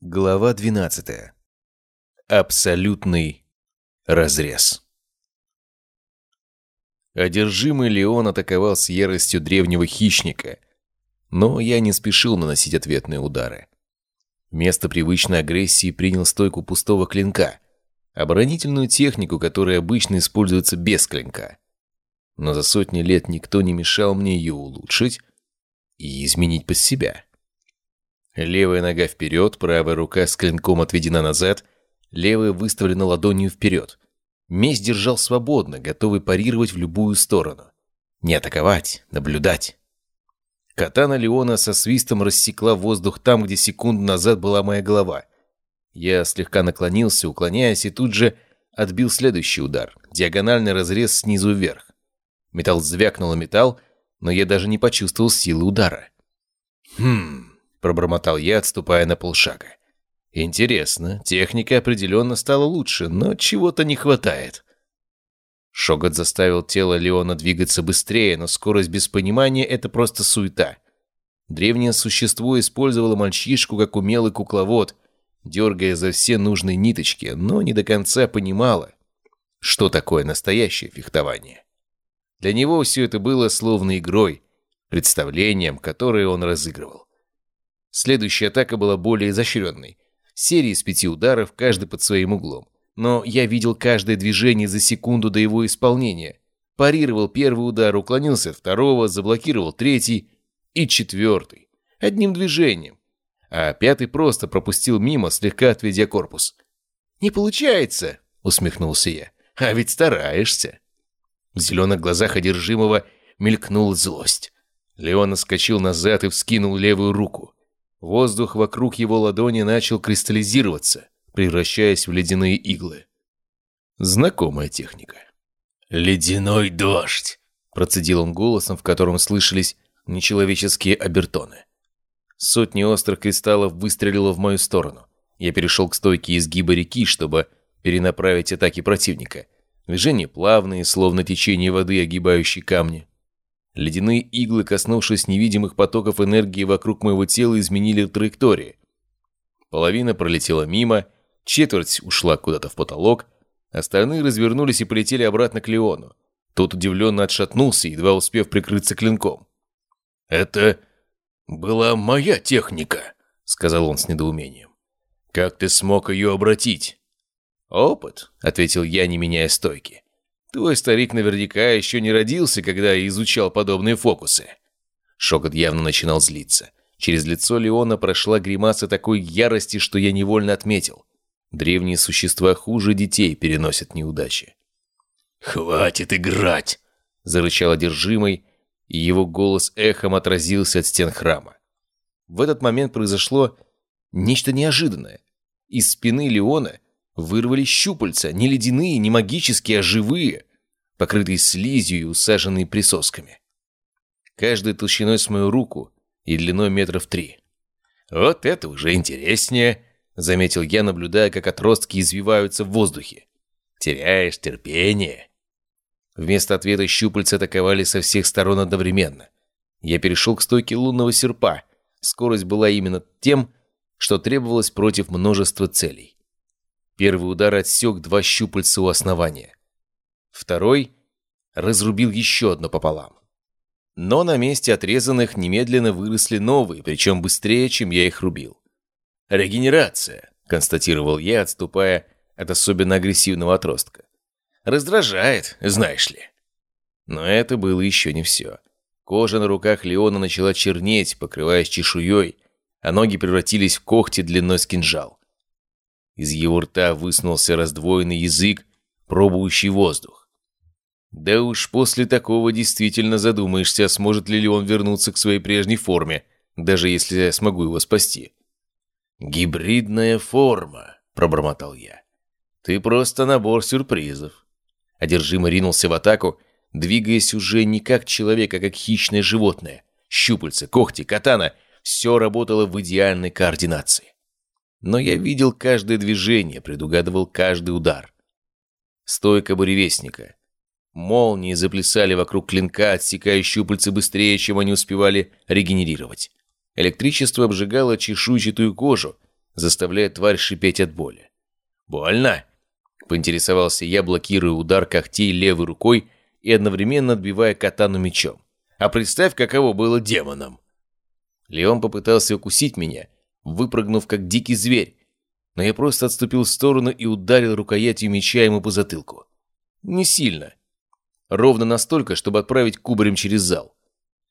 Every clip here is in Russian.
Глава 12. Абсолютный разрез. Одержимый Леон атаковал с яростью древнего хищника, но я не спешил наносить ответные удары. Вместо привычной агрессии принял стойку пустого клинка, оборонительную технику, которая обычно используется без клинка. Но за сотни лет никто не мешал мне ее улучшить и изменить под себя. Левая нога вперед, правая рука с клинком отведена назад, левая выставлена ладонью вперед. Меч держал свободно, готовый парировать в любую сторону. Не атаковать, наблюдать. Катана Леона со свистом рассекла воздух там, где секунду назад была моя голова. Я слегка наклонился, уклоняясь, и тут же отбил следующий удар. Диагональный разрез снизу вверх. Металл звякнул металл, но я даже не почувствовал силы удара. Хм... — пробормотал я, отступая на полшага. «Интересно, техника определенно стала лучше, но чего-то не хватает». Шогот заставил тело Леона двигаться быстрее, но скорость без понимания — это просто суета. Древнее существо использовало мальчишку как умелый кукловод, дергая за все нужные ниточки, но не до конца понимало, что такое настоящее фехтование. Для него все это было словно игрой, представлением, которое он разыгрывал. Следующая атака была более изощренной. Серия из пяти ударов, каждый под своим углом. Но я видел каждое движение за секунду до его исполнения. Парировал первый удар, уклонился от второго, заблокировал третий и четвертый. Одним движением. А пятый просто пропустил мимо, слегка отведя корпус. «Не получается!» — усмехнулся я. «А ведь стараешься!» В зеленых глазах одержимого мелькнула злость. Леон отскочил назад и вскинул левую руку. Воздух вокруг его ладони начал кристаллизироваться, превращаясь в ледяные иглы. Знакомая техника. «Ледяной дождь!» – процедил он голосом, в котором слышались нечеловеческие обертоны. Сотни острых кристаллов выстрелило в мою сторону. Я перешел к стойке изгиба реки, чтобы перенаправить атаки противника. Движения плавные, словно течение воды, огибающей камни. Ледяные иглы, коснувшись невидимых потоков энергии вокруг моего тела, изменили траектории. Половина пролетела мимо, четверть ушла куда-то в потолок, остальные развернулись и полетели обратно к Леону. Тот удивленно отшатнулся, едва успев прикрыться клинком. «Это была моя техника», — сказал он с недоумением. «Как ты смог ее обратить?» «Опыт», — ответил я, не меняя стойки. Твой старик наверняка еще не родился, когда изучал подобные фокусы. Шокот явно начинал злиться. Через лицо Леона прошла гримаса такой ярости, что я невольно отметил. Древние существа хуже детей переносят неудачи. «Хватит играть!» – зарычал одержимый, и его голос эхом отразился от стен храма. В этот момент произошло нечто неожиданное. Из спины Леона вырвались щупальца, не ледяные, не магические, а живые, покрытые слизью и усаженные присосками. Каждой толщиной с мою руку и длиной метров три. «Вот это уже интереснее», — заметил я, наблюдая, как отростки извиваются в воздухе. «Теряешь терпение». Вместо ответа щупальца атаковали со всех сторон одновременно. Я перешел к стойке лунного серпа. Скорость была именно тем, что требовалось против множества целей. Первый удар отсек два щупальца у основания. Второй разрубил еще одно пополам. Но на месте отрезанных немедленно выросли новые, причем быстрее, чем я их рубил. «Регенерация», — констатировал я, отступая от особенно агрессивного отростка. «Раздражает, знаешь ли». Но это было еще не все. Кожа на руках Леона начала чернеть, покрываясь чешуей, а ноги превратились в когти длиной с кинжал. Из его рта высунулся раздвоенный язык, пробующий воздух. Да уж после такого действительно задумаешься, сможет ли он вернуться к своей прежней форме, даже если я смогу его спасти. «Гибридная форма», — пробормотал я. «Ты просто набор сюрпризов». Одержимо ринулся в атаку, двигаясь уже не как человек, а как хищное животное. Щупальца, когти, катана — все работало в идеальной координации. Но я видел каждое движение, предугадывал каждый удар. Стойка буревестника. Молнии заплясали вокруг клинка, отсекая щупальца быстрее, чем они успевали регенерировать. Электричество обжигало чешуйчатую кожу, заставляя тварь шипеть от боли. «Больно?» – поинтересовался я, блокируя удар когтей левой рукой и одновременно отбивая катану мечом. «А представь, каково было демоном!» Леон попытался укусить меня, выпрыгнув как дикий зверь, но я просто отступил в сторону и ударил рукоятью меча ему по затылку. Не сильно. Ровно настолько, чтобы отправить кубарем через зал.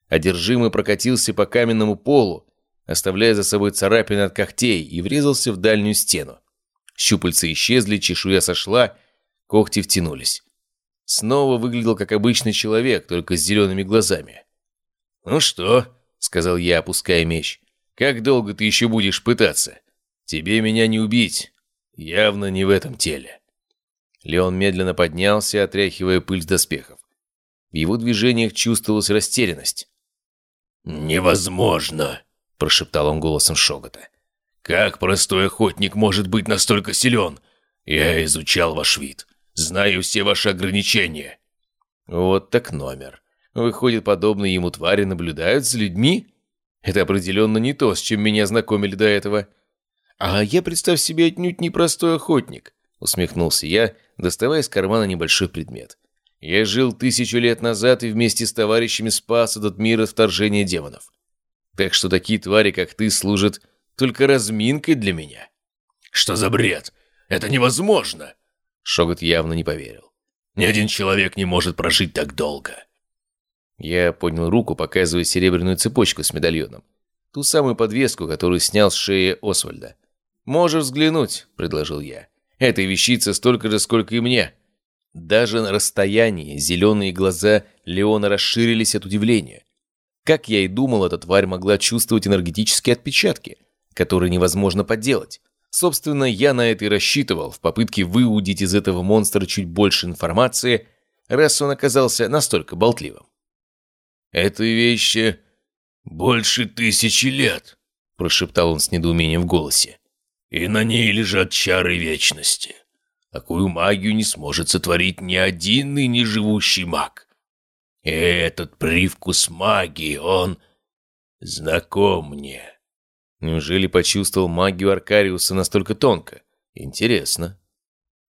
Одержимый прокатился по каменному полу, оставляя за собой царапины от когтей, и врезался в дальнюю стену. Щупальца исчезли, чешуя сошла, когти втянулись. Снова выглядел как обычный человек, только с зелеными глазами. «Ну что?» — сказал я, опуская меч. «Как долго ты еще будешь пытаться? Тебе меня не убить. Явно не в этом теле». Леон медленно поднялся, отряхивая пыль с доспехов. В его движениях чувствовалась растерянность. «Невозможно!» – прошептал он голосом Шогота. «Как простой охотник может быть настолько силен? Я изучал ваш вид, знаю все ваши ограничения». Вот так номер. Выходит, подобные ему твари наблюдают за людьми? Это определенно не то, с чем меня знакомили до этого. А я, представь себе, отнюдь не простой охотник, усмехнулся я, доставая из кармана небольшой предмет. Я жил тысячу лет назад и вместе с товарищами спас этот мир от вторжения демонов. Так что такие твари, как ты, служат только разминкой для меня. Что за бред? Это невозможно! Шогот явно не поверил. Ни один человек не может прожить так долго. Я поднял руку, показывая серебряную цепочку с медальоном. Ту самую подвеску, которую снял с шеи Освальда. «Можешь взглянуть», — предложил я. «Этой вещице столько же, сколько и мне». Даже на расстоянии зеленые глаза Леона расширились от удивления. Как я и думал, эта тварь могла чувствовать энергетические отпечатки, которые невозможно подделать. Собственно, я на это и рассчитывал, в попытке выудить из этого монстра чуть больше информации, раз он оказался настолько болтливым. «Этой вещи больше тысячи лет», – прошептал он с недоумением в голосе. «И на ней лежат чары вечности. Такую магию не сможет сотворить ни один ныне живущий маг. И этот привкус магии, он знаком мне». Неужели почувствовал магию Аркариуса настолько тонко? Интересно.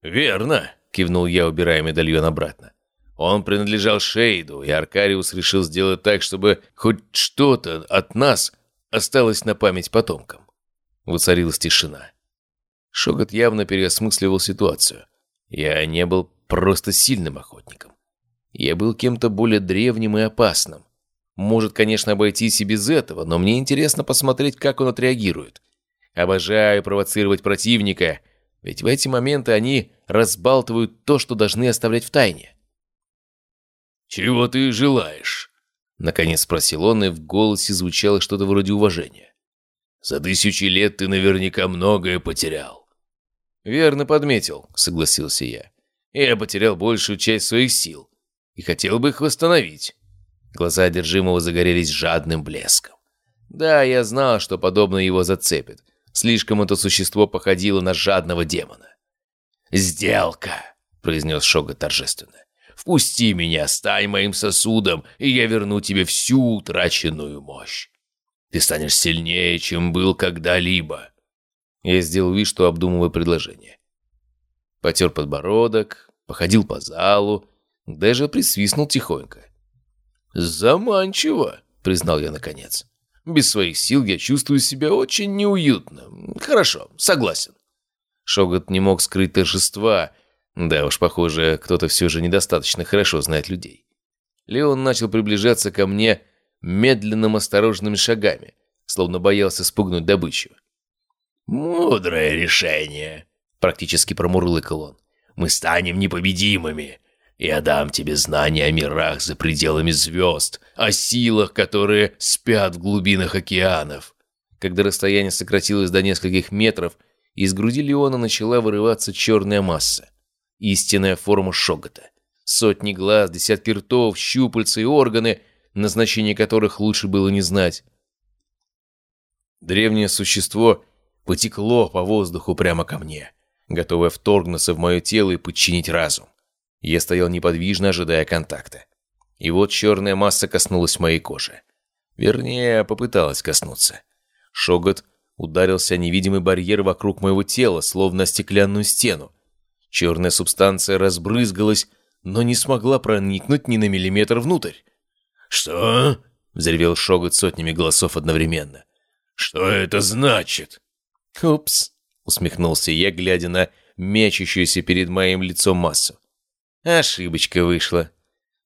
«Верно», — кивнул я, убирая медальон обратно. Он принадлежал Шейду, и Аркариус решил сделать так, чтобы хоть что-то от нас осталось на память потомкам. Воцарилась тишина. Шогот явно переосмысливал ситуацию. Я не был просто сильным охотником. Я был кем-то более древним и опасным. Может, конечно, обойтись и без этого, но мне интересно посмотреть, как он отреагирует. Обожаю провоцировать противника, ведь в эти моменты они разбалтывают то, что должны оставлять в тайне. «Чего ты желаешь?» Наконец спросил он, и в голосе звучало что-то вроде уважения. «За тысячи лет ты наверняка многое потерял». «Верно подметил», — согласился я. «Я потерял большую часть своих сил и хотел бы их восстановить». Глаза одержимого загорелись жадным блеском. Да, я знал, что подобное его зацепит. Слишком это существо походило на жадного демона. «Сделка!» — произнес Шога торжественно. Впусти меня, стань моим сосудом, и я верну тебе всю утраченную мощь. Ты станешь сильнее, чем был когда-либо». Я сделал вид, что обдумываю предложение. Потер подбородок, походил по залу, даже присвистнул тихонько. «Заманчиво», — признал я наконец. «Без своих сил я чувствую себя очень неуютно. Хорошо, согласен». Шогот не мог скрыть торжества, да уж, похоже, кто-то все же недостаточно хорошо знает людей. Леон начал приближаться ко мне медленным осторожными шагами, словно боялся спугнуть добычу. «Мудрое решение», — практически промурлыкал он. «Мы станем непобедимыми. Я дам тебе знания о мирах за пределами звезд, о силах, которые спят в глубинах океанов». Когда расстояние сократилось до нескольких метров, из груди Леона начала вырываться черная масса истинная форма Шогота. Сотни глаз, десятки ртов, щупальца и органы, назначение которых лучше было не знать. Древнее существо потекло по воздуху прямо ко мне, готовое вторгнуться в мое тело и подчинить разум. Я стоял неподвижно, ожидая контакта. И вот черная масса коснулась моей кожи. Вернее, попыталась коснуться. Шогот ударился невидимый барьер вокруг моего тела, словно стеклянную стену. Черная субстанция разбрызгалась, но не смогла проникнуть ни на миллиметр внутрь. «Что?» — взревел Шогот сотнями голосов одновременно. «Что это значит?» «Упс», — усмехнулся я, глядя на мечущуюся перед моим лицом массу. Ошибочка вышла.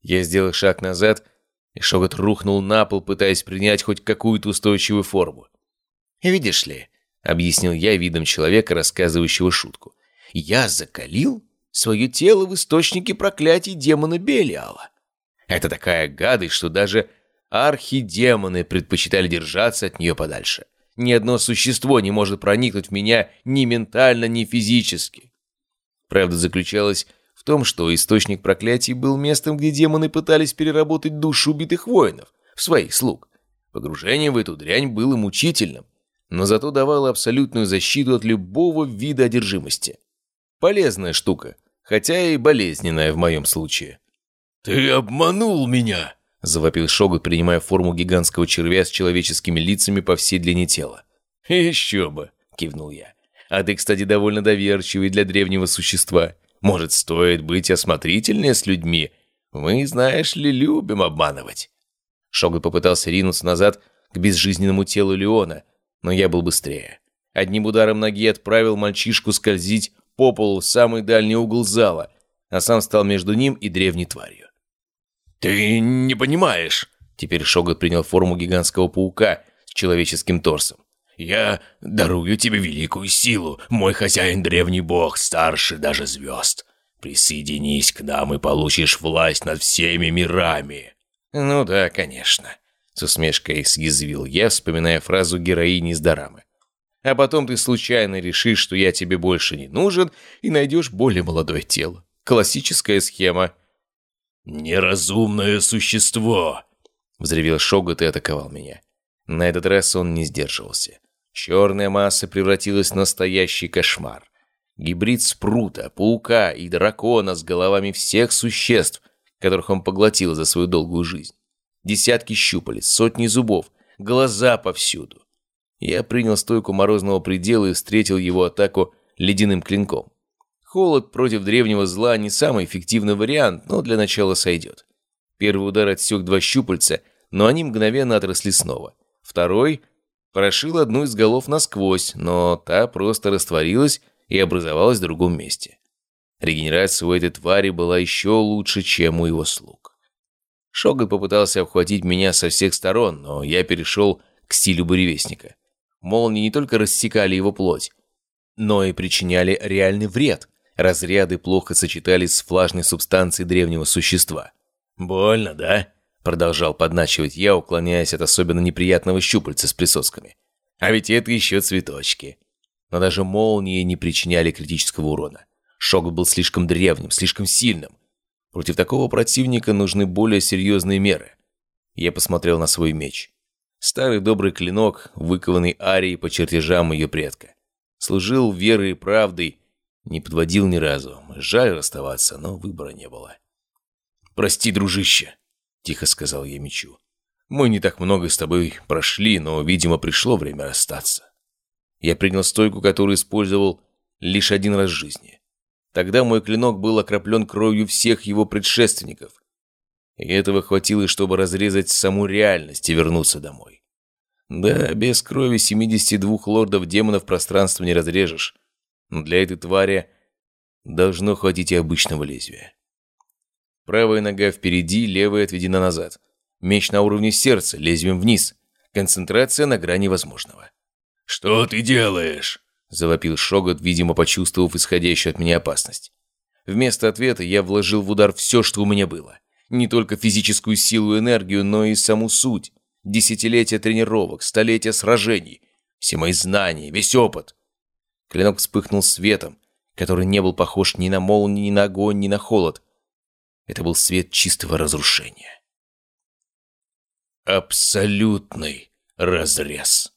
Я сделал шаг назад, и Шогот рухнул на пол, пытаясь принять хоть какую-то устойчивую форму. «Видишь ли», — объяснил я видом человека, рассказывающего шутку, «я закалил свое тело в источнике проклятий демона Белиала. Это такая гадость, что даже архидемоны предпочитали держаться от нее подальше. Ни одно существо не может проникнуть в меня ни ментально, ни физически. Правда заключалась в том, что источник проклятий был местом, где демоны пытались переработать души убитых воинов в своих слуг. Погружение в эту дрянь было мучительным, но зато давало абсолютную защиту от любого вида одержимости. Полезная штука, хотя и болезненная в моем случае. «Ты обманул меня!» — завопил Шогут, принимая форму гигантского червя с человеческими лицами по всей длине тела. «Еще бы!» — кивнул я. «А ты, кстати, довольно доверчивый для древнего существа. Может, стоит быть осмотрительнее с людьми? Мы, знаешь ли, любим обманывать». Шогут попытался ринуться назад к безжизненному телу Леона, но я был быстрее. Одним ударом ноги отправил мальчишку скользить по полу в самый дальний угол зала, а сам стал между ним и древней тварью. «Ты не понимаешь!» Теперь Шогот принял форму гигантского паука с человеческим торсом. «Я дарую тебе великую силу, мой хозяин древний бог, старше даже звезд. Присоединись к нам и получишь власть над всеми мирами». «Ну да, конечно», — с усмешкой съязвил я, вспоминая фразу героини из Дорамы. «А потом ты случайно решишь, что я тебе больше не нужен, и найдешь более молодое тело. Классическая схема». «Неразумное существо!» Взревел Шогут и атаковал меня. На этот раз он не сдерживался. Черная масса превратилась в настоящий кошмар. Гибрид спрута, паука и дракона с головами всех существ, которых он поглотил за свою долгую жизнь. Десятки щупалец, сотни зубов, глаза повсюду. Я принял стойку морозного предела и встретил его атаку ледяным клинком. Холод против древнего зла не самый эффективный вариант, но для начала сойдет. Первый удар отсек два щупальца, но они мгновенно отросли снова. Второй прошил одну из голов насквозь, но та просто растворилась и образовалась в другом месте. Регенерация у этой твари была еще лучше, чем у его слуг. Шогот попытался обхватить меня со всех сторон, но я перешел к стилю буревестника. Молнии не только рассекали его плоть, но и причиняли реальный вред, Разряды плохо сочетались с влажной субстанцией древнего существа. «Больно, да?» Продолжал подначивать я, уклоняясь от особенно неприятного щупальца с присосками. А ведь это еще цветочки. Но даже молнии не причиняли критического урона. Шок был слишком древним, слишком сильным. Против такого противника нужны более серьезные меры. Я посмотрел на свой меч. Старый добрый клинок, выкованный Арией по чертежам ее предка. Служил верой и правдой, не подводил ни разу. Жаль расставаться, но выбора не было. «Прости, дружище», — тихо сказал я мечу. «Мы не так много с тобой прошли, но, видимо, пришло время расстаться». Я принял стойку, которую использовал лишь один раз в жизни. Тогда мой клинок был окроплен кровью всех его предшественников. И этого хватило, чтобы разрезать саму реальность и вернуться домой. Да, без крови 72 лордов-демонов пространство не разрежешь но для этой твари должно хватить и обычного лезвия. Правая нога впереди, левая отведена назад. Меч на уровне сердца, лезвием вниз. Концентрация на грани возможного. «Что ты делаешь?» – завопил Шогот, видимо, почувствовав исходящую от меня опасность. Вместо ответа я вложил в удар все, что у меня было. Не только физическую силу и энергию, но и саму суть. Десятилетия тренировок, столетия сражений. Все мои знания, весь опыт. Клинок вспыхнул светом, который не был похож ни на молнию, ни на огонь, ни на холод. Это был свет чистого разрушения. «Абсолютный разрез!»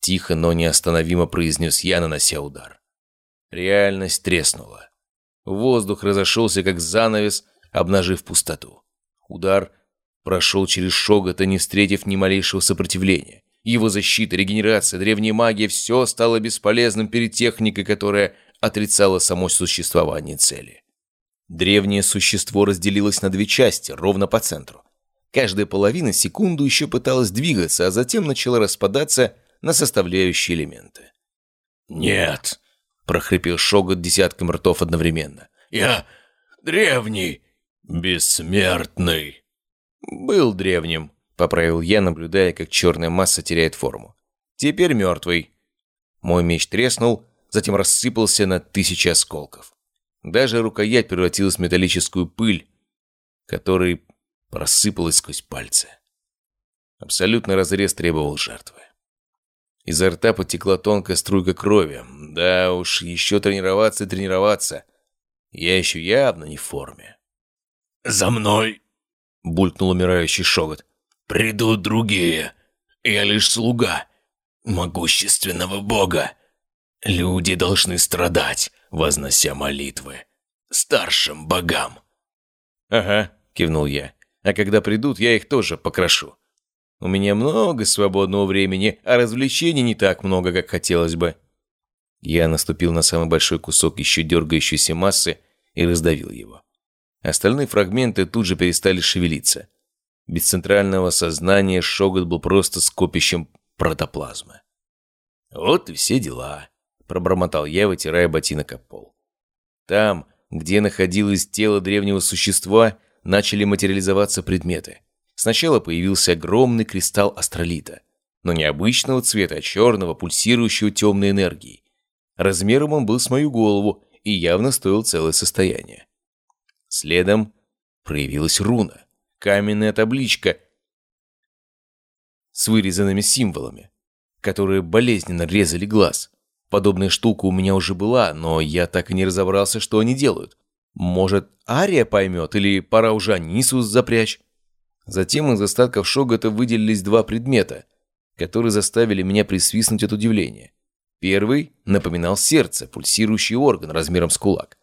Тихо, но неостановимо произнес я, нанося удар. Реальность треснула. Воздух разошелся, как занавес, обнажив пустоту. Удар прошел через Шогота, не встретив ни малейшего сопротивления. Его защита, регенерация, древняя магия – все стало бесполезным перед техникой, которая отрицала само существование цели. Древнее существо разделилось на две части, ровно по центру. Каждая половина секунду еще пыталась двигаться, а затем начала распадаться на составляющие элементы. «Нет!» – прохрипел Шогот десятком ртов одновременно. «Я древний, бессмертный!» «Был древним», — поправил я, наблюдая, как черная масса теряет форму. «Теперь мертвый». Мой меч треснул, затем рассыпался на тысячи осколков. Даже рукоять превратилась в металлическую пыль, которая просыпалась сквозь пальцы. Абсолютный разрез требовал жертвы. Изо рта потекла тонкая струйка крови. Да уж, еще тренироваться и тренироваться. Я еще явно не в форме. «За мной!» — булькнул умирающий шогот. «Придут другие. Я лишь слуга могущественного бога. Люди должны страдать, вознося молитвы старшим богам». «Ага», — кивнул я. «А когда придут, я их тоже покрошу. У меня много свободного времени, а развлечений не так много, как хотелось бы». Я наступил на самый большой кусок еще дергающейся массы и раздавил его. Остальные фрагменты тут же перестали шевелиться. Без центрального сознания Шогот был просто скопищем протоплазмы. «Вот и все дела», — пробормотал я, вытирая ботинок об пол. Там, где находилось тело древнего существа, начали материализоваться предметы. Сначала появился огромный кристалл астролита, но не обычного цвета, а черного, пульсирующего темной энергией. Размером он был с мою голову и явно стоил целое состояние. Следом проявилась руна каменная табличка с вырезанными символами, которые болезненно резали глаз. Подобная штука у меня уже была, но я так и не разобрался, что они делают. Может, Ария поймет, или пора уже Анисус запрячь? Затем из остатков Шогота выделились два предмета, которые заставили меня присвистнуть от удивления. Первый напоминал сердце, пульсирующий орган размером с кулак.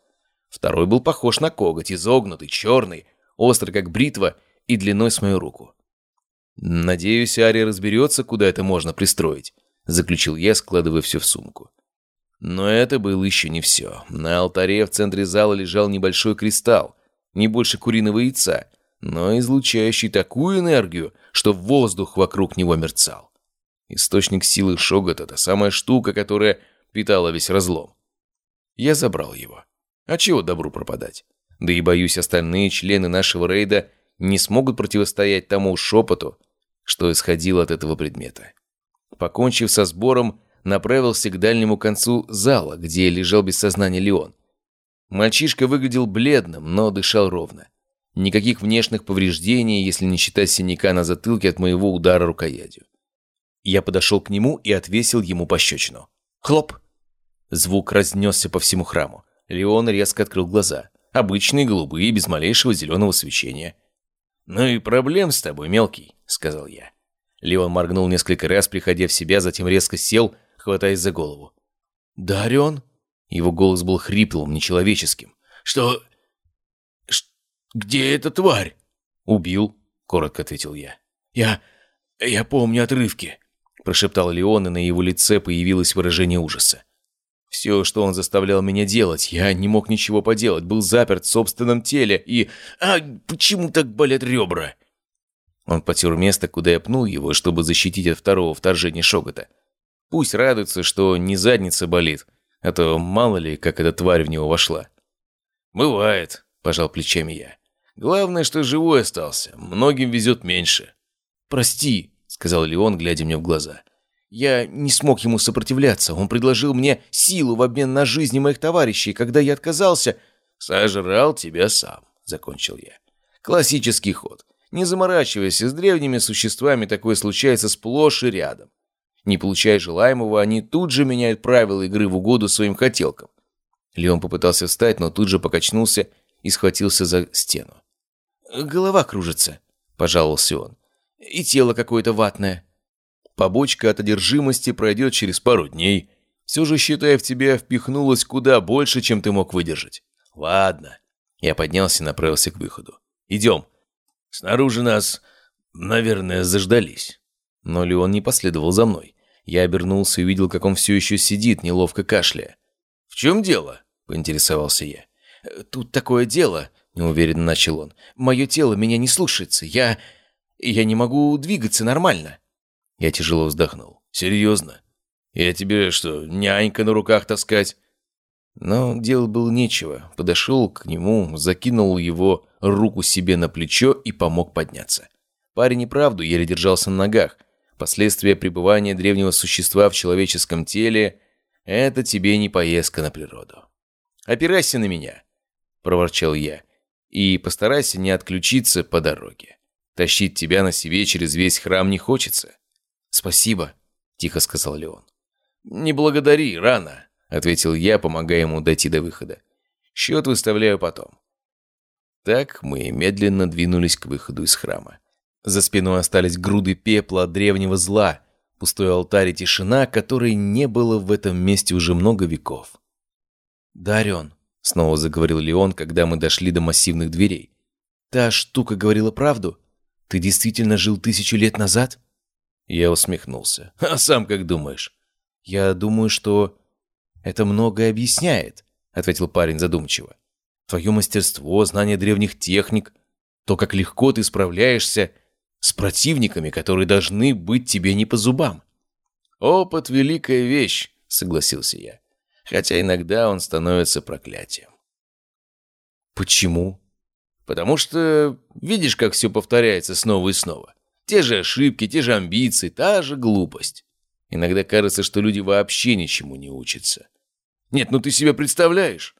Второй был похож на коготь, изогнутый, черный, острый как бритва и длиной с мою руку. «Надеюсь, Ария разберется, куда это можно пристроить», — заключил я, складывая все в сумку. Но это было еще не все. На алтаре в центре зала лежал небольшой кристалл, не больше куриного яйца, но излучающий такую энергию, что воздух вокруг него мерцал. Источник силы Шогота — та самая штука, которая питала весь разлом. Я забрал его. А чего добру пропадать? Да и боюсь, остальные члены нашего рейда не смогут противостоять тому шепоту, что исходило от этого предмета. Покончив со сбором, направился к дальнему концу зала, где лежал без сознания Леон. Мальчишка выглядел бледным, но дышал ровно. Никаких внешних повреждений, если не считать синяка на затылке от моего удара рукоятью. Я подошел к нему и отвесил ему пощечину. Хлоп! Звук разнесся по всему храму. Леон резко открыл глаза. Обычные голубые, без малейшего зеленого свечения. «Ну и проблем с тобой, мелкий», — сказал я. Леон моргнул несколько раз, приходя в себя, затем резко сел, хватаясь за голову. «Да, Орион?» Его голос был хриплым, нечеловеческим. «Что... Ш... где эта тварь?» «Убил», — коротко ответил я. «Я... я помню отрывки», — прошептал Леон, и на его лице появилось выражение ужаса. Все, что он заставлял меня делать, я не мог ничего поделать, был заперт в собственном теле и... А почему так болят ребра? Он потер место, куда я пнул его, чтобы защитить от второго вторжения Шогота. Пусть радуется, что не задница болит, а то мало ли, как эта тварь в него вошла. «Бывает», – пожал плечами я. «Главное, что живой остался. Многим везет меньше». «Прости», – сказал Леон, глядя мне в глаза. Я не смог ему сопротивляться. Он предложил мне силу в обмен на жизни моих товарищей. Когда я отказался... «Сожрал тебя сам», — закончил я. «Классический ход. Не заморачивайся, с древними существами такое случается сплошь и рядом. Не получая желаемого, они тут же меняют правила игры в угоду своим хотелкам». Леон попытался встать, но тут же покачнулся и схватился за стену. «Голова кружится», — пожаловался он. «И тело какое-то ватное» побочка от одержимости пройдет через пару дней. Все же, считай, в тебя впихнулось куда больше, чем ты мог выдержать. Ладно. Я поднялся и направился к выходу. Идем. Снаружи нас, наверное, заждались. Но Леон не последовал за мной. Я обернулся и увидел, как он все еще сидит, неловко кашляя. «В чем дело?» – поинтересовался я. «Тут такое дело», – неуверенно начал он. «Мое тело меня не слушается. Я... я не могу двигаться нормально». Я тяжело вздохнул. «Серьезно? Я тебе что, нянька на руках таскать?» Но делать было нечего. Подошел к нему, закинул его руку себе на плечо и помог подняться. Парень и правду еле держался на ногах. Последствия пребывания древнего существа в человеческом теле – это тебе не поездка на природу. «Опирайся на меня», – проворчал я, – «и постарайся не отключиться по дороге. Тащить тебя на себе через весь храм не хочется». «Спасибо», – тихо сказал Леон. «Не благодари, рано», — ответил я, помогая ему дойти до выхода. «Счет выставляю потом». Так мы медленно двинулись к выходу из храма. За спиной остались груды пепла от древнего зла, пустой алтарь и тишина, которой не было в этом месте уже много веков. «Дарен», — снова заговорил Леон, когда мы дошли до массивных дверей. «Та штука говорила правду? Ты действительно жил тысячу лет назад?» Я усмехнулся. «А сам как думаешь?» «Я думаю, что это многое объясняет», — ответил парень задумчиво. «Твое мастерство, знание древних техник, то, как легко ты справляешься с противниками, которые должны быть тебе не по зубам». «Опыт — великая вещь», — согласился я. «Хотя иногда он становится проклятием». «Почему?» «Потому что видишь, как все повторяется снова и снова. Те же ошибки, те же амбиции, та же глупость. Иногда кажется, что люди вообще ничему не учатся. Нет, ну ты себе представляешь?